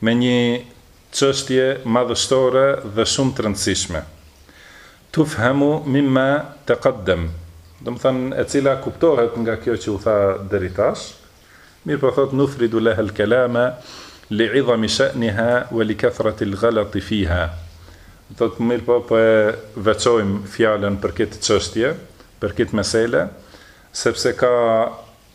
me një çështje madhështore dhe shumë të rëndësishme, tufhamu mimma taqaddam, domethënë e cila kuptohet nga kjo që u tha deri tash, mirëpo thotë nufridu laha al-kalama li'idhami sha'niha wa likathrati al-ghalati fiha, thotë mirëpo po e veçojmë fjalën për këtë çështje, për këtë mesele, sepse ka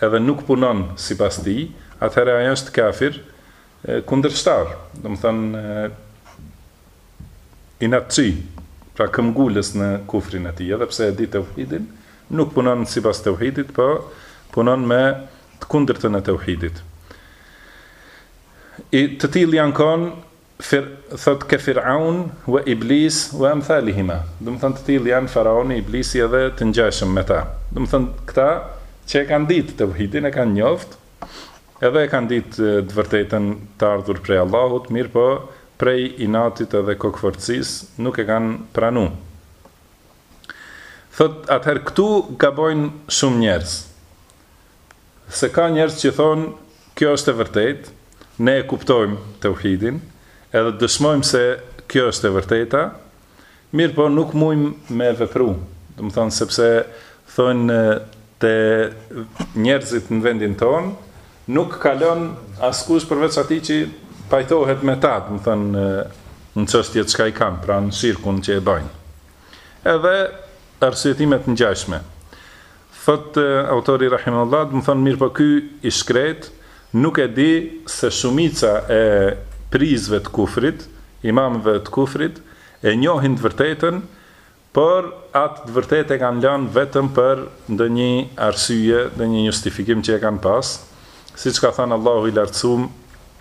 edhe nuk punon sipas tij, atëherë ai është kafir, kundërshtar, domethënë inatçi, pra këmbgulës në kufrin e tij, edhe pse e di teuhidin, nuk punon sipas teuhidit, po punon me të kundërtën e teuhidit. E të tillë janë kon Fir, thotë ke Fir'aun we Iblis we emthalihima, domethënë të tillë janë Faraoni, Iblisi edhe të ngjashëm me ta. Domethënë këta që e kanë ditë teuhidin, e kanë njoftë, edhe e kanë ditë të vërtetën të ardhur prej Allahut, mirëpo prej inatit edhe kokëfortësisë nuk e kanë pranu. Thotë atëherë këtu gabojnë shumë njerëz. Se ka njerëz që thonë kjo është e vërtetë, ne e kuptojmë teuhidin, edhe dëshmojmë se kjo është e vërteta, mirëpo nuk mujmë me vepru, domethënë sepse thonë te njerëzit në vendin tonë nuk kalon askush përveç atij që pajtohet me ta, domethënë në çështjet çka i kanë, pra në shirkun që e bajnë. Edhe arsyetime të ngjashme. Thotë autori rahimehullah, domethënë mirëpo ky i shkretë nuk e di se shumica e prijësve të kufrit, imamëve të kufrit, e njohin të vërtetën, por atë të vërtetë e kanë lanë vetëm për ndonjë arsye, ndonjë justifikim që e kanë pas, siç ka thënë Allahu i Lartësumë,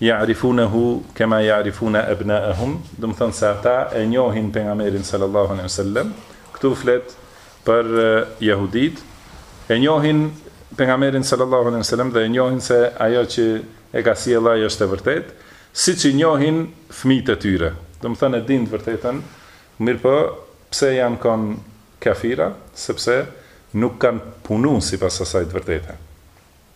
Ya'rifunehu kema ya'rifune ebna'ehum, domethënë se ata e njohin Pejgamberin sallallahu alejhi ve sellem, këtu flet për jehuditë, e njohin Pejgamberin sallallahu alejhi ve sellem dhe e njohin se ajo që e ka sjellë ai është e vërtetë, siç i njohin fëmijët e tyre. Domethënë e dinë të vërtetën, mirëpo pse janë kon kafira, sepse nuk kanë punu sipas asaj të vërtete.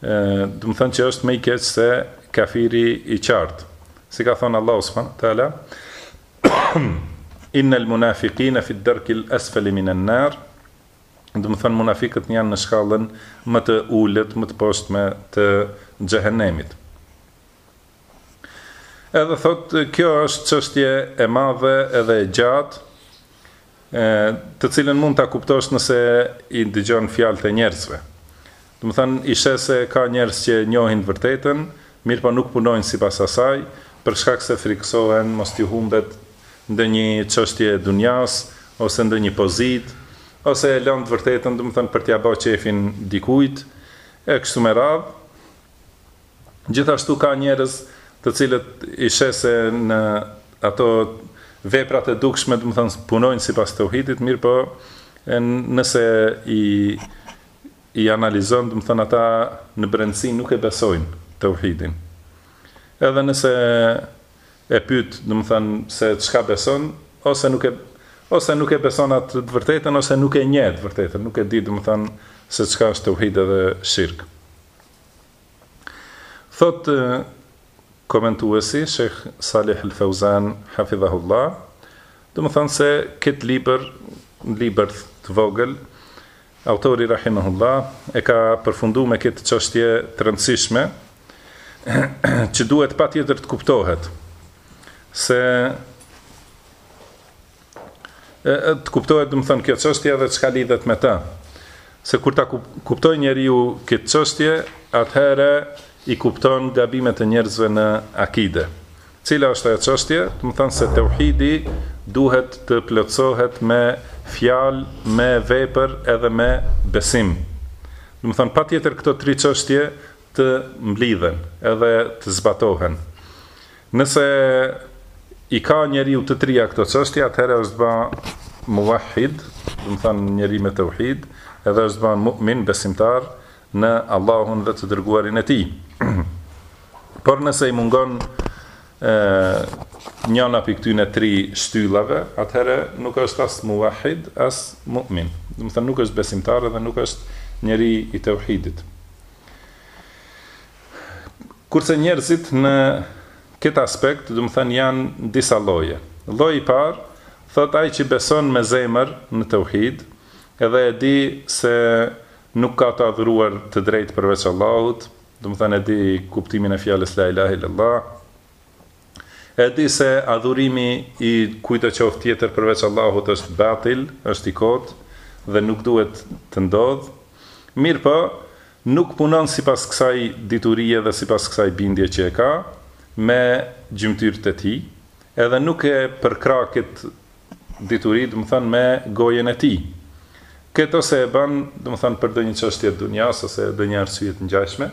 Domethënë që është më i keq se kafiri i qartë. Si ka thonë Allahu subhanahu wa taala, Innal munafiqina fi ad-darki al-asfali min an-nar. Domethënë munafiqët janë në shkallën më të ulët, më të poshtme të xhehenemit. Edhe thotë, kjo është çështje e madhe edhe e gjatë, të cilën mund ta kuptosh nëse i dëgjon fjalët e njerëzve. Domethënë, i sheh se ka njerëz që e njohin të vërtetën, mirëpo nuk punojnë sipas asaj, për shkak se frikësohen mos t'u humbet ndonjë çështje e dunjas ose ndonjë pozitë, ose e lanë të vërtetën, domethënë për t'ia ba qejfin dikujt, e kështu me radhë. Gjithashtu ka njerëz të cilët i sheh se në ato veprat e dukshme, domethënë punojnë sipas tauhidit, mirëpo nëse i i analizon, domethënë ata në brendësi nuk e besojnë tauhidin. Edhe nëse e pyet, domethënë se çka beson, ose nuk e ose nuk e beson atë të vërtetën ose nuk e njeh të vërtetën, nuk e di, domethënë se çka është tauhid edhe shirk. Thotë komentuesi Shejh Salih El Feuzan Hafidhahullah, domethënë se këtë libër, libër të vogël, autori Rahimahullah e ka përfunduar me këtë çështje të rëndësishme që duhet patjetër të kuptohet se të kuptohet domethënë kjo çështje dhe çka lidhet me të. Se kur ta kuptojë njeriu këtë çështje, atëherë i kupton gabimet e njerëzve në akide. Cila është ajo çështje? Domethënë se tauhidi duhet të plotësohet me fjalë, me vepër edhe me besim. Domethënë patjetër këto tri çështje të mblidhen edhe të zbatohen. Nëse i ka njeriu të tria këto çështje, atëherë është ba muwahhid, domethënë njeri me tauhid, edhe është ba mu'min, besimtar në Allahun dhe të dërguarin e tij. Por nëse i mungon ë njana prej këtyre tri shtyllave, atëherë nuk është as muwahhid, as mu'min. Domethënë nuk është besimtar dhe nuk është njeri i tauhidit. Kurse njerëzit në këtë aspekt, domethënë janë disa lloje. Lloji i parë, thotë ai që beson me zemër në teuhid, edhe e di se nuk ka të adhuruar të drejtë përveç Allahut, domethënë e di kuptimin e fjalës la ilahe illallah, E di se adhurimi i kujtdo qoftë tjetër përveç Allahut është batil, është i kotë dhe nuk duhet të ndodhë, mirëpo nuk punon sipas kësaj diturie dhe sipas kësaj bindje që e ka me gjymtyrët e tij, edhe nuk e përkrah këtë dituri, domethënë me gojën e tij. Këtë ose e bën, domethënë për ndonjë çështje të dunjas ose ndonjë arsye të ngjashme.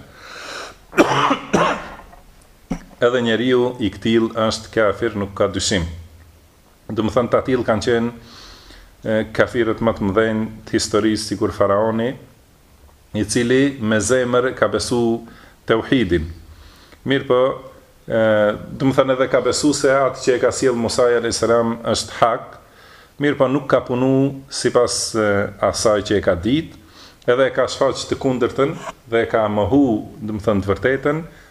Edhe njeriu i këtillë është kafir nuk ka dyshim. Domethënë të tillë kanë qenë kafirët më të mëdhenj të historisë sikur faraoni i cili me zemër ka besu teuhidin. Mirpo domethënë edhe ka besu se atë që e ka sjellë Musai alejhi selam është hak, mirpo nuk ka punu sipas asaj që e ka ditë, edhe e ka shfaq të kundërtën dhe e ka mohu domethënë të vërtetën,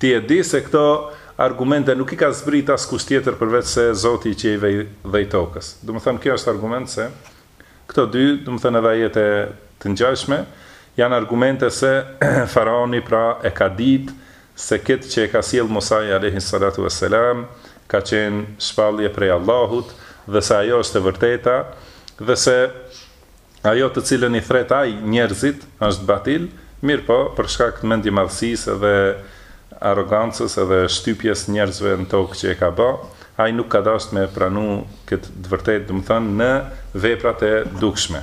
Ti e di se këto argumente nuk i ka zbrit askush tjetër përveç se Zoti i qiejve dhe i tokës. Domethënë kjo është argument se këto dy, domethënë edhe ajet e të ngjashme, janë argumente se Faraoni pra e ka ditë se këtë që e ka sjellë Musai alejhi salatu ue selam ka qenë shpallje prej Allahut dhe se ajo është e vërteta dhe se Ajo të cilën i thret ai njerëzit është batil, mirëpo për shkak të mendjemadhësisë edhe arrogancës edhe shtypjes njerëzve në tokë që e ka ba, ai nuk ka dashtë me e pranu këtë të vërtetë, domethënë në veprat e dukshme.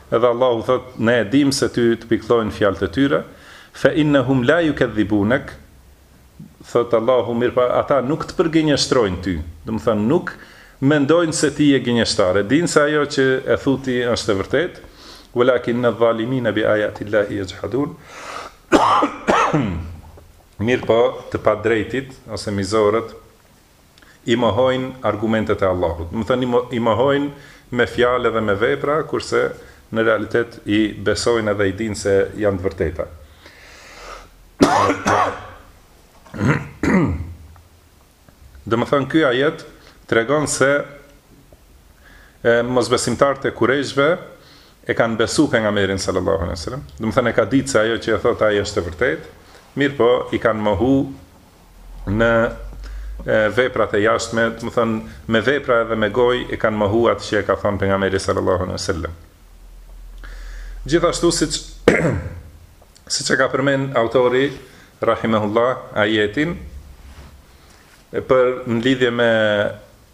Edhe Allahu thotë, Ne e dimë se ty të pikëllojnë fjalët e tyre, Fe innehum la jukedhibunek, thotë Allahu, mirëpo ata nuk të përgënjeshtrojnë ty, domethënë nuk mendojnë se ti je gënjeshtar, e dinë se ajo që e thu ti është e vërtetë, ue lakinne dhalimine bi ajatilahi jexhhadun, mirëpo të padrejtit ose mizorët, i mohojnë argumentet e Allahut. Domethënë i mohojnë me fjalë dhe me vepra, kurse në realitet i besojnë edhe i dinë se janë të vërteta. Domethënë ky ajet tregon se e mosbesimtarët e kurejshve e kanë besu pejgamberin sallallahu alejhi ue selem, domethënë e ka ditë se ajo që e thotë ai është e vërtetë, mirëpo i kanë mohu në veprat e jashtme, domethënë me vepra edhe me gojë e kanë mohu atë që e ka thënë pejgamberi sallallahu alejhi ue selem. Gjithashtu siç siç e ka përmend autori rahimahullah ajetin për në lidhje me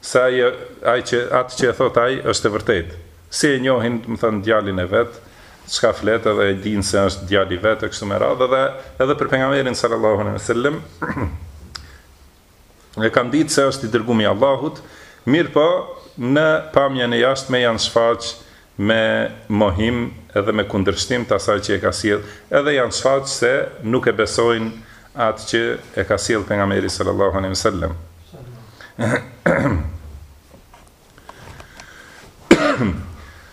Se ai e, ai që, atë që e thotë ai, është e vërtetë. Si e njohin, domethënë, djalin e vet, çka flet edhe e dinë se është djali i vet e kështu me radhë edhe për pejgamberin sallallahu alejhi ve sellem e kanë ditë se është i dërgum i Allahut, mirëpo në pamjen e jashtme janë shfaq me mohim edhe me kundërshtim të asaj që e ka sjell, edhe janë shfaq se nuk e besojnë atë që e ka sjell pejgamberi sallallahu alejhi ve sellem.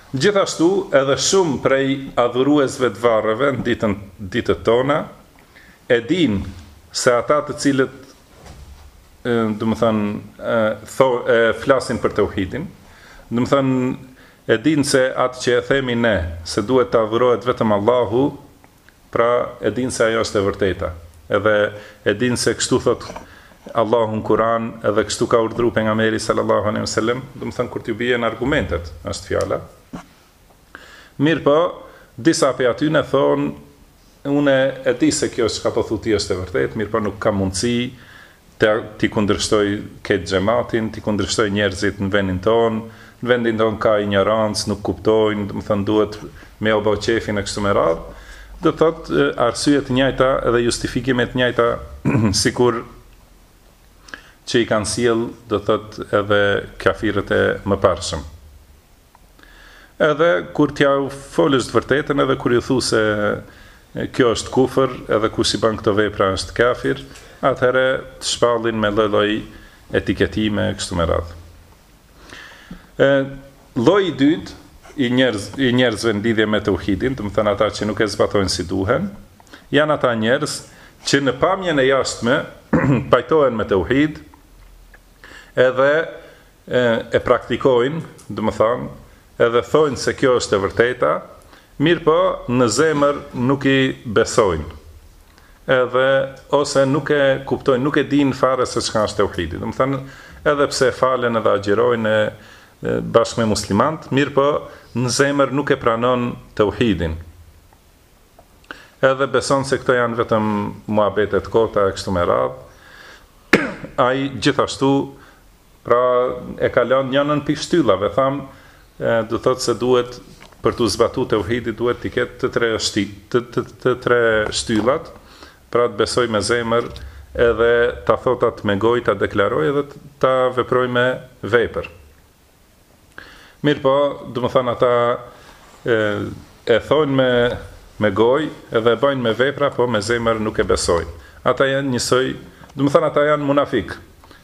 Gjithashtu edhe shumë prej adhuruesve të varreve në ditën ditët tona e dinë se ata të cilët domethënë e, tho, e flasin për teuhidin, domethënë e dinë se atë që e themi ne, se duhet të adhurohet vetëm Allahu, pra e dinë se ajo është e vërteta. Edhe e dinë se kështu thotë Allahu në Kur'an, edhe kështu ka urdhëruar pejgamberi sallallahu alejhi ve sellem, domethënë kur t'ju bien argumentet, është fjala. Mirëpo, disa prej atyne thonë, Unë e di se kjo çka po thu ti është e vërtetë, mirëpo nuk kam mundësi të t'i kundërshtoj këtë xhematin, t'i kundërshtoj njerëzit në venin tonë, në vendin tonë ka injorancë, nuk kuptojnë, domethënë duhet me iau bo qejfin e kështu me radhë. Do të thotë arsye të njëjta dhe justifikime të njëjta sikur që i kanë sjellë, do të thotë edhe kafirët e mëparshëm. Edhe kur t'jau folsh të vërtetën edhe kur ju thu se kjo është kufër edhe kush i bën këto vepra është kafir atëherë të shpallin me lloj lloj etiketime e kështu me radhë e lloji i dytë i njerëz i njerëzve në lidhje me teuhidin domethënë ata që nuk e zbatojnë si duhen janë ata njerëz që në pamjen e jashtme pajtohen me teuhid edhe e e praktikojnë, domethënë, edhe thonë se kjo është e vërteta, mirëpo në zemër nuk i besojnë. Edhe ose nuk e kuptojnë, nuk e dinë fare se çka është teuhidi. Domethënë, edhe pse falen edhe agjërojnë bashkë me muslimanët, mirëpo në zemër nuk e pranon teuhidin. Edhe beson se këto janë vetëm muhabete të kota e kështu me radhë. Ai gjithashtu Pra e ka lënë njënën prej shtyllave, thamë, do të thotë se duhet për të zbatuar teuhidin duhet të ketë të tre shti, të, të, të tre shtyllat, pra ta besojë me zemër edhe ta thotë atë me gojë, ta deklarojë edhe ta veprojë me vepër. Mirëpo, domethënë ata e thonë me, me gojë edhe e bajnë me vepra, po me zemër nuk e besojnë. Ata janë njësoj, domethënë ata janë munafikë.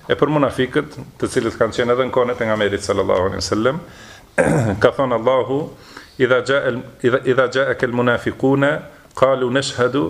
E për munafikët, të cilët kanë qenë edhe në kohën e pejgamberit sallallahu alejhi ve sellem, ka thënë Allahu, idha xhaekel munafikune, kalu neshhedu,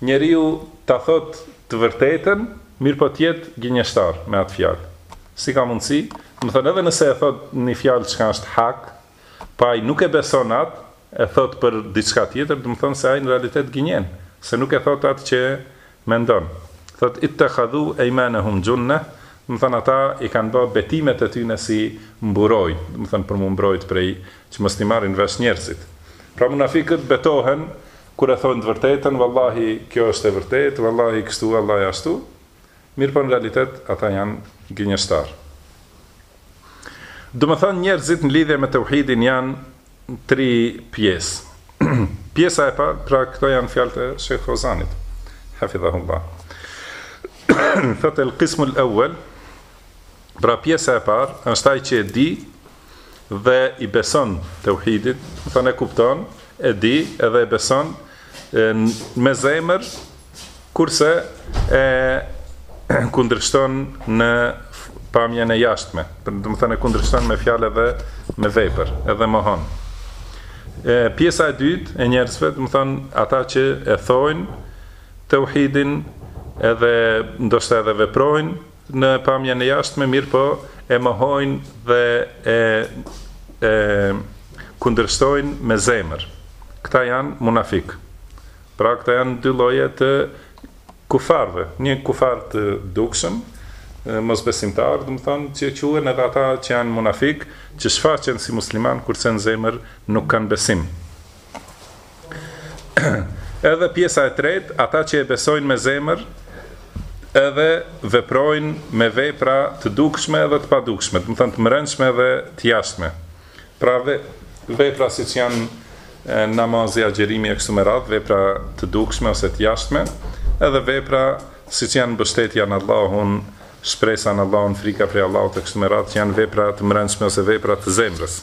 Njeriu ta thot të vërtetën, mirëpo të jetë gënjeshtar me atë fjalë. Si ka mundësi, domethënë edhe nëse e thot një fjalë çka është hak, po ai nuk e beson atë, e thot për diçka tjetër, domethënë se ai në realitet gënjen, se nuk e thot atë që mendon. Thot ittakhadhu aymanahum junnah, domethënë ata i kanë ba betimet e tyne si mburojë, domethënë për mu mbrojt prej, që mos ti marrin vesh njerëzit. Pra munafikët betohen Kur e thonë të vërtetën, vallahi kjo është e vërtetë, vallahi kështu, vallahi ashtu, mirëpo në realitet ata janë gënjeshtarë. Domethënë njerëzit në lidhje me teuhidin janë tri pjesë. Pjesa e parë, pra këto janë fjalët e Shejh Feuzanit. Hafidhahullah. Thotë el qismul awwal, pra pjesa e parë është ai që e di dhe i beson teuhidit, domethënë e kupton, e di edhe e beson e, me zemër, kurse e kundërshton në pamjen e jashtme, domethënë e kundërshton me fjalë dhe me vepër, edhe mohon. E, pjesa e dytë e njerëzve, domethënë ata që e thojnë teuhidin, edhe ndoshta edhe veprojnë në pamjen e jashtme, mirëpo e mohojnë dhe e e kundërshtojnë me zemër. Këta janë munafik. Pra këta janë dy lloje të kufarve, një kufar të dukshëm, mosbesimtar, domethënë që quhen edhe ata që janë munafik, që shfaqen si musliman kurse në zemër nuk kanë besim. Edhe pjesa e tretë, ata që e besojnë me zemër, edhe veprojnë me vepra të dukshme edhe të padukshme, domethënë të mrendshme edhe të jashtme. Pra ve, vepra siç janë namazi, agjërimi e kështu me radhë, vepra të dukshme ose të jashtme, edhe vepra siç janë mbështetja në Allahun, shpresa në Allahun, frika prej Allahut e kështu me radhë, që janë vepra të mrendshme ose vepra të zemrës.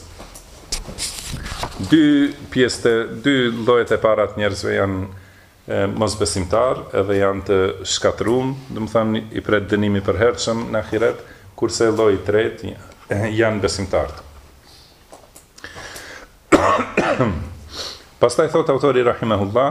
Dy pjesët e, dy llojet e para të njerëzve janë mosbesimtar edhe janë të shkatërrum, domethënë i pret dënimi i përhershëm në ahiret, kurse lloji i tretë janë besimtarët. Pastaj thot autori rahimahullah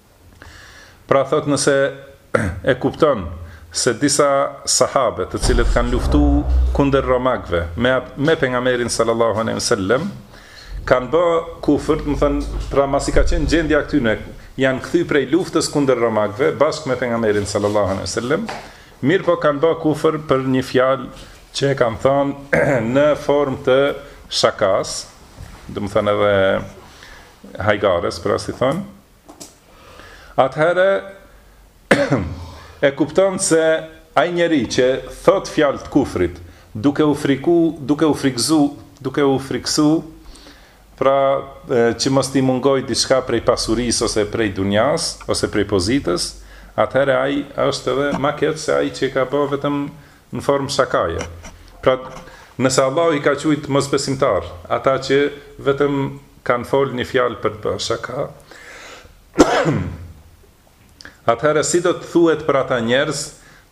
Pra thotë nëse e kupton se disa sahabe të cilët kanë luftu kundër romakve me, me pejgamberin sallallahu aleyhi ve sellem kanë ba kufër domethënë pra masi ka qenë gjendja këtyne janë kthy prej luftës kundër romakve bashkë me pejgamberin sallallahu aleyhi ve sellem mirëpo kanë ba kufër për një fjalë që e kanë thënë në formë të shakasë domethënë edhe hajgares pra si thonë Atëherë e kupton se ai njeri që thot fjalë të kufrit, duke u friku, duke u frikëzu, duke u frikësu, pra që mos t'i mungoj diçka prej pasurisë ose prej dunjas ose prej pozitës, atëherë ai është edhe ma keq se ai që ka bo vetëm Në formë shakaje. Pra, nëse Allahu i ka qujt mosbesimtarë ata që vetëm kanë fol një fjalë për të bërë shaka, atëherë si do të thuhet për ata njerëz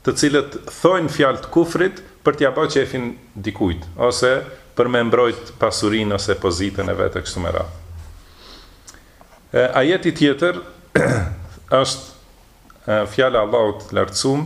të cilët thojnë fjalë të kufrit për t'ia ba qefin dikujt, ose për me e mbrojt pasurinë ose pozitën e vet e kështu me radhë. Ajeti tjetër është fjala e Allahut të Lartësum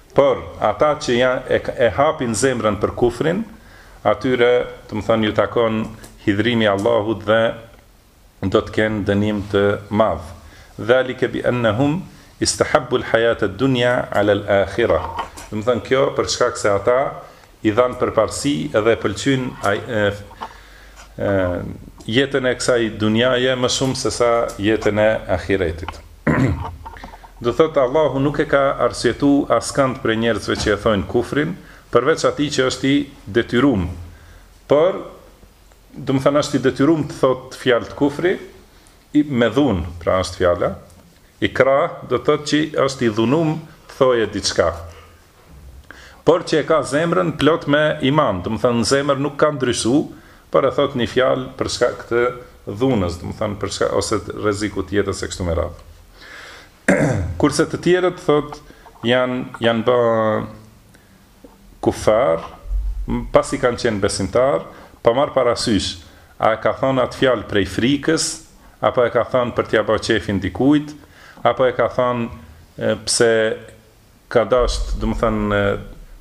Por, ata që ja e hapin zemrën për kufrin, atyre, domethonë, ju takon hidhrimi i Allahut dhe do të kenë dënim të madh. Dhalike bi ennehum istehabbul hajate dunja alel ahirah. Domethonë, kjo për shkak se ata i dhanë përparësi dhe e pëlqyn jetën e kësaj dunjaje më shumë se sa jetën e ahiretit. Do thotë Allahu nuk e ka arsyetu askënd prej njerëzve që e thojnë kufrin, përveç atij që është i detyrum. Por domethanë është i detyrum të thotë fjalë të kufrit me dhunë, pra është fjala ikrah, do thotë që është i dhunum të thojë diçka. por që e ka zemrën plot me iman, domethonë në zemër nuk ka ndryshu, por e thotë një fjalë për shkak të dhunës, domethanë për shkak ose të rrezikut të jetës e kështu me radhë. Kurse të tjerët thotë janë janë bë kufar, pasi kanë qenë besimtar, pa marr parasysh a e ka thënë atë fjalë prej frikës, apo e ka thënë për t'ia ba qefin dikujt, apo e ka thënë pse ka dasht domethan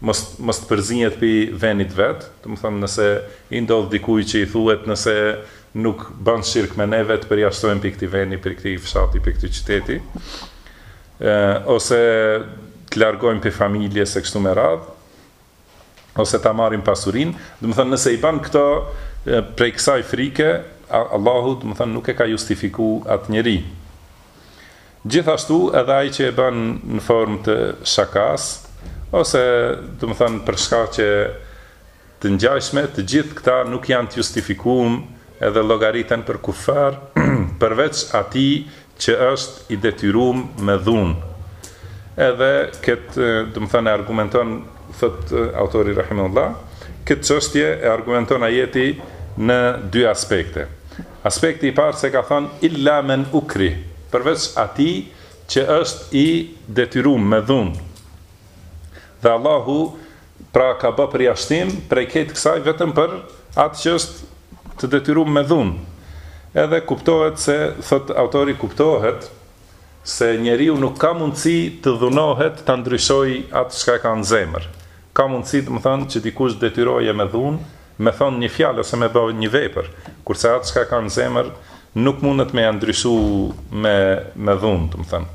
mos mos të përzihet pi venit vet domethan nëse i ndodh dikuj që i thuhet nëse nuk ban shirk me neve të përjashtojm pi këti veni pi këti fshati pi këti qyteti ose të largojm pi familjes e kështu me radh ose ta marrim pasurinë, domethonë nëse i ban këto prej kësaj frike, Allahu domethonë nuk e ka justifiku atë njeri. Gjithashtu edhe ai që e bën në formë të shakas, ose domethonë për shkaqe të ngjashme, të gjithë këta nuk janë të justifikum edhe llogariten për kufar, përveç atij që është i detyrum me dhun edhe ket domethënë e argumenton thot autori rahimullah kët çështje e argumenton ajeti në dy aspekte aspekti i parë se ka thonë illa men ukrih përveç atij që është i detyrum me dhun dhe allahu Pra ka bë përjashtim prej krejt kësaj vetëm për atë që është të detyrum me dhunë. Edhe kuptohet se, thotë autori kuptohet, se njeriu nuk ka mundësi të dhunohet ta ndryshojë atë çka e ka në zemër. Ka mundësi, domethënë, që dikush të detyroje me dhunë, me thonë një fjalë ose me bë një vepër, kurse atë çka e ka në zemër nuk mundet me ia ndryshu me me dhunë, domethënë.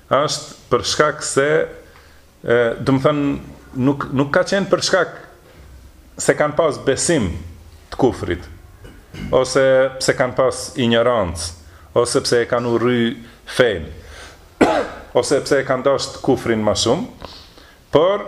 Është për shkak se ë domethënë nuk nuk ka qenë për shkak se kanë pas besim të kufrit ose pse kanë pas injorancë ose pse e kanë urry fenë ose pse e kanë dashtë kufrin ma shumë por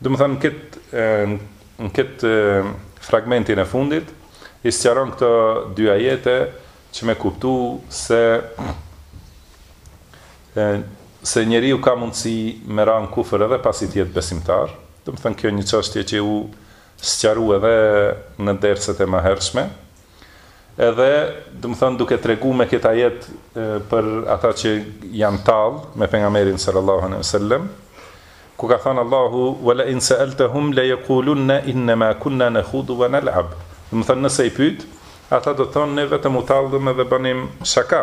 Domethënë në këtë këtë fragmentin e fundit i sqaron këto dy ajete që me kuptu se se njeriu ka mundësi me ra në kufër edhe pasi të jetë besimtar. Domethënë kjo një çështje që u sqaru edhe në derset e mëhershme. Edhe, domethënë duke tregu me këtë ajet për ata që janë tallë me pejgamberin sallallahu alejhi ve sellem, ku ka thënë Allahu wala in sa'altahum layaqulunna innama kunna nakhudu wa nal'ab. Domethënë nëse i pyet, ata do të thonë ne vetëm u tallëm edhe bënim shaka.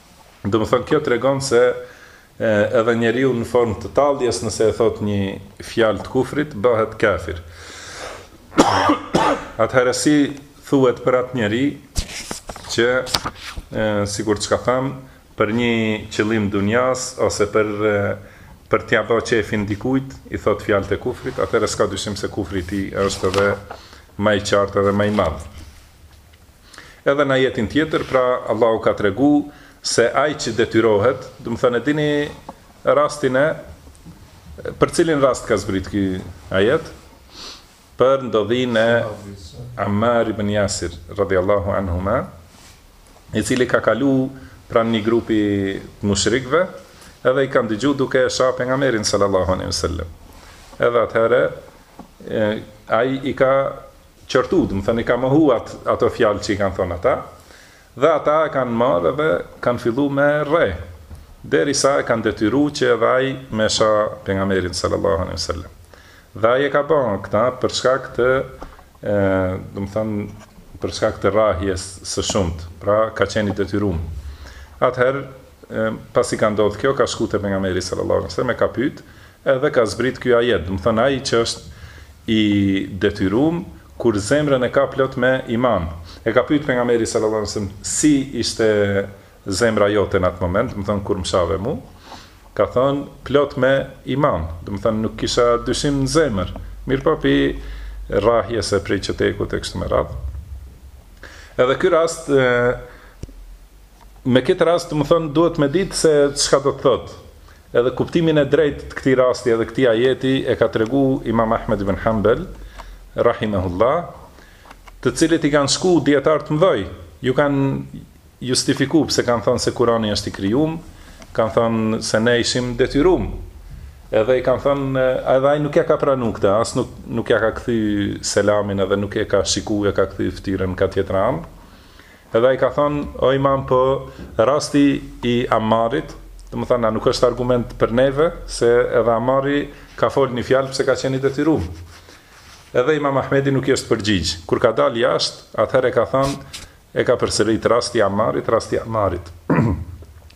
Domethënë kjo tregon se edhe njeriu në formë të talljes nëse e thot një fjalë të kufrit bëhet kafir. Atëherë si thuhet për atë njeri që e, sikur çka tham për një qëllim dunjas ose për e, për t'ia bërë qefin dikujt i thot fjalët e kufrit, atëherë s'ka dyshim se kufri i tij është edhe ma i qartë edhe ma i madh. Edhe në ajetin tjetër, pra, Allahu ka tregu se ai që detyrohet, domethënë e dini rastin e për cilin rast ka zbrit ky ajet? Për ndodhin e Ammar ibn Yasir radhiyallahu anhuma, i cili ka kalu pranë një grupi të mushrikëve, edhe i ka dëgju duke e sha pejgamberin sallallahu alaihi wasallam. Edhe atëherë ai i ka Qortu, domethënë i ka mohu atë ato fjalë që i kanë thonë ata, dhe ata e kanë marrë edhe kanë fillu me e rreh, derisa e kanë detyru që edhe ai me e sha Pejgamberin sallallahu alejhi ve sellem. Dhe ai e ka ba këtë për shkak të, domethënë, për shkak të rrahjes së shumtë, pra ka qenë i detyrum. Atëherë, pasi ka ndodh kjo, ka shku te Pejgamberi sallallahu alejhi ve sellem e ka pyet, Edhe ka zbrit ky ajet, domethënë ai që është i detyrum kur zemrën e ka plot me iman, e ka pyet pejgamberi sallallahu alejhi ve sellem si ishte zemra jote në atë moment, domethënë kur mshave mu, ka thënë plot me iman, domethënë nuk kisha dyshim në zemër, mirëpo prej rrahjes e prej qotekut e kështu me radhë. Edhe ky rast me këtë rast domethënë duhet me ditë se çka do të thotë Edhe kuptimin e drejtë t'këtij rasti edhe këtij ajeti e ka tregu Imam Ahmed ibn Hambel, rahimehullah, të cilit i kanë shku dijetarë të mdhaj, ju kanë justifiku pse kanë thënë se Kurani është i krijum, kanë thënë se ne ishim detyrum, edhe i kanë thënë edhe ai nuk ja ka pranu këtë, as nuk nuk ja ka kthy selamin edhe nuk e ka shiku e ka kthy fytyrën ka tjetra anë, Edhe i ka thënë, o Imam po rasti i Ammarit, domethënë a nuk është argument për neve, se edhe Ammari ka folë një fjalë pse ka qenë i detyrum. Edhe Imam Ahmedi nuk i është përgjigj. Kur ka dalë jashtë, atëherë ka thënë, e ka përsërit rasti i Ammarit, rasti i Ammarit.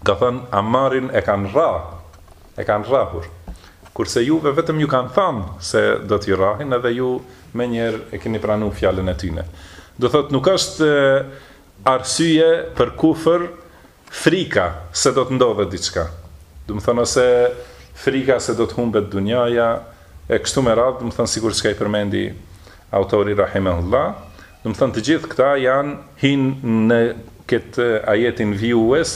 ka thënë Ammarin e kanë rrah, E kanë rrahur. Kurse juve vetëm ju kanë thënë se do t'ju rrahin edhe ju menjëherë e keni pranu fjalën e tyne. Do thotë nuk është arsye për kufër frika se do të ndodhë diçka. Domethënë ose frika se do të humbet dunjaja e kështu me radhë, domethënë sikur çka i përmendi autori rahimehullah. Domethënë të gjithë këta janë hi në këtë ajetin vijues,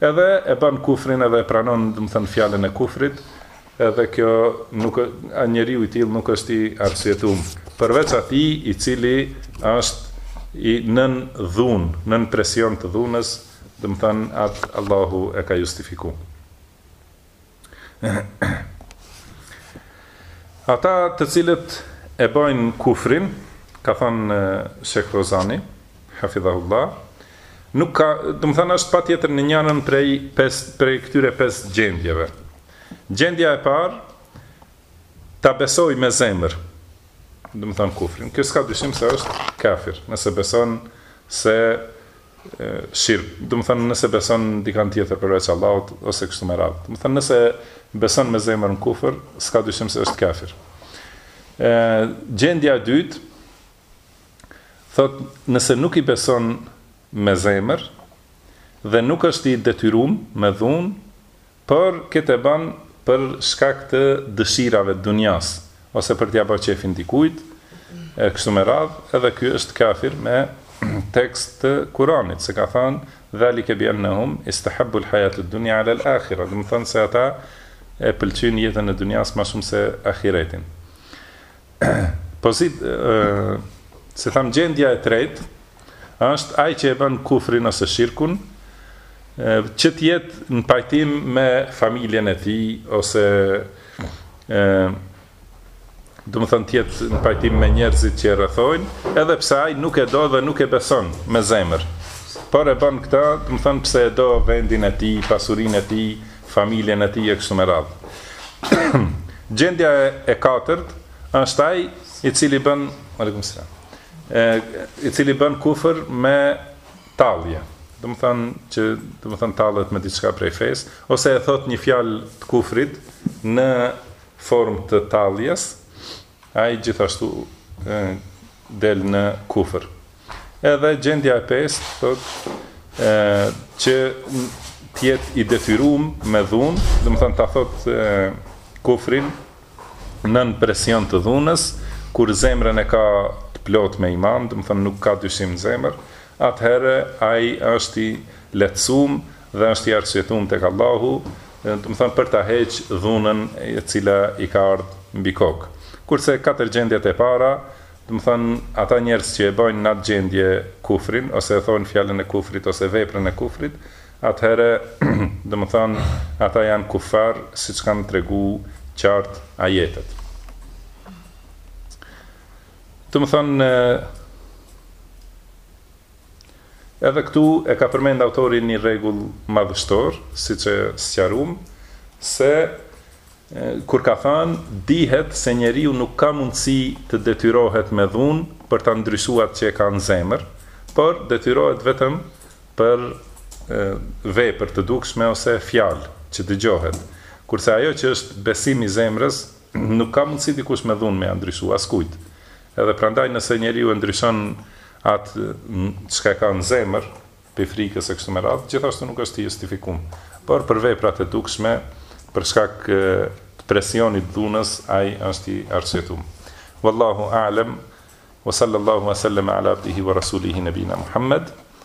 Edhe e bën kufrin edhe e pranon domethënë fjalën e kufrit edhe kjo nuk ë a njeriu i tillë nuk është i arsyetumë përveç atij i cili është i nën dhunë nën presion të dhunës domethënë atë Allahu e ka justifiku. Ata të cilët e bëjnë kufrin, ka thënë Shejh Feuzani, hafidhahullah, nuk ka, domethënë është patjetër në njërën prej pesë prej këtyre pesë gjendjeve. Gjendja e parë ta besoj me zemër, domethënë kufrin. Kjo s'ka dyshim se është kafir, nëse beson se shirk, domethënë nëse beson në dikënd tjetër përveç Allahut ose kështu me radhë. Domethënë nëse beson me zemër në kufër, s'ka dyshim se është kafir. E, gjendja e dytë thotë nëse nuk i beson me zemër dhe nuk është i detyrum me dhunë, Por këtë e ban për shkak të dëshirave të dunjas, ose për t'ia bërë qejfin dikujt, e kështu me radhë, edhe ky është kafir me tekst të Kuranit, se ka thanë, Dhalike bi ennehum istehabbu l'hajate l'dunya ala l'Akhira, domethënë se ata e pëlqyn jetën e dunjas ma shumë se Ahiretin. Pasi, si thamë, gjendja e tretë, është ai që e bën kufrin ose shirkun, që të jetë në pajtim me familjen e tij ose ë domethënë të jetë në pajtim me njerëzit që e rrethojnë, edhe pse ai nuk e do dhe nuk e beson me zemër. Por e bën këtë, domethënë pse e do vendin e tij, pasurinë e tij, familjen e tij e kështu me radhë. Gjendja e, e katërt është ai i cili bën, aleikum selam. Ai i cili bën kufër me tallje. Domethënë që domethënë tallet me diçka prej fesë ose e thotë një fjalë të kufrit në formë të talljes, Ai gjithashtu del në kufër. Edhe gjendja e pestë thotë që të jetë i detyrum me dhunë, domethënë ta thotë kufrin nën presion të dhunës, kur zemrën e ka të plotë me iman, domethënë nuk ka dyshim në zemër, atëherë ai është i lehtësum Dhe është i arsyetum tek Allahu, domethënë për ta heq dhunën e cila i ka ardhë mbi kokë. Kurse katër gjendjet e para, domethënë ata njerëz që e bajnë n'atë gjendje kufrin, ose e thojnë fjalën e kufrit ose veprën e kufrit, atëherë domethënë ata janë kuffarë, siç kanë tregu qartë ajetet. Domethënë. Edhe këtu e ka përmend autori një rregull madhështor, siç e sqarum, se kur ka thanë dihet se njeriu nuk ka mundësi të detyrohet me dhunë për ta ndryshu atë që e ka në zemër, por detyrohet vetëm për vepër të dukshme ose fjalë që dëgjohet, kurse ajo që është besim i zemrës, Nuk ka mundësi dikush me dhunë me ja ndryshu askujt. Edhe prandaj nëse njeriu e ndryshon atë çka e ka në zemër, prej frikës e kështu me radhë, gjithashtu nuk është i justifikum. Por për veprat e dukshme, për shkak të presionit t'dhunës, ai është i arsyetum. Wallahu a'lem, Wa sallallahu wa sallama 'ala 'abdihi wa rasulihi Nabina Muhammed.